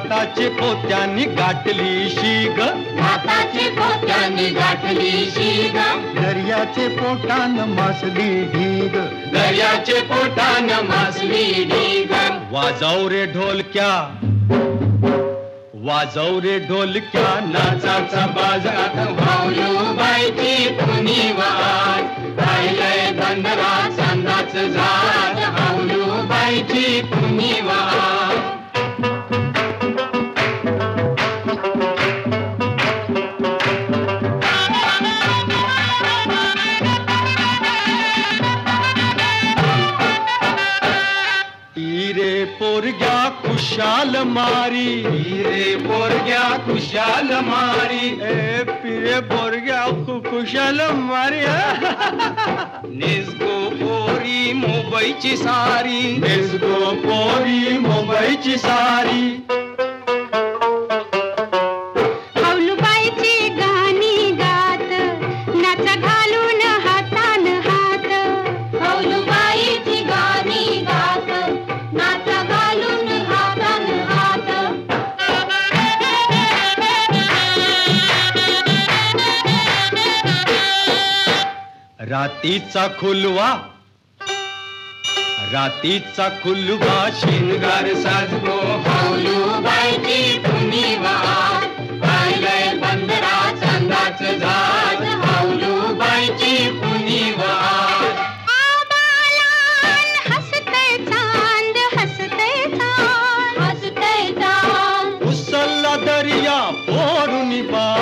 भाताचे पोत्यानी गाठली शीग. भाताची पोत्यानी गाठली शीग. दर्याचे पोटान मासली ढीग. दर्याचे पोटान मासली ढीग. वाजव रे ढोलक्या. वाजव रे ढोलक्या. नाचाचा बाजारात भावलू बायची पुनी वाज. राहिलंय बंदरा चांदाच झाड भावलू बायची पुनी वाज. खुशाल मारी। रे पोरग्या खुशाल मारी। ए पिरे पोरग्या खु- खुशाल मारी। निसगो पोरी मुंबईची सारी। निसगो पोरी मुंबईची सारी। रातीचा खुलवा रातीचा खुलवा शिनगार शिंगार साजगो हावलू बायची पुनी वाज राहिलंय बंदरा चांदाच झाड. हावलू बायची उचलला दर्या पोरुनी बांध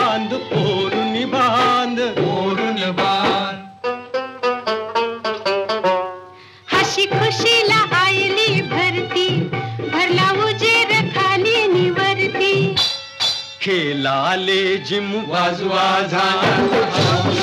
खेळाले जिम वाजवा झाला.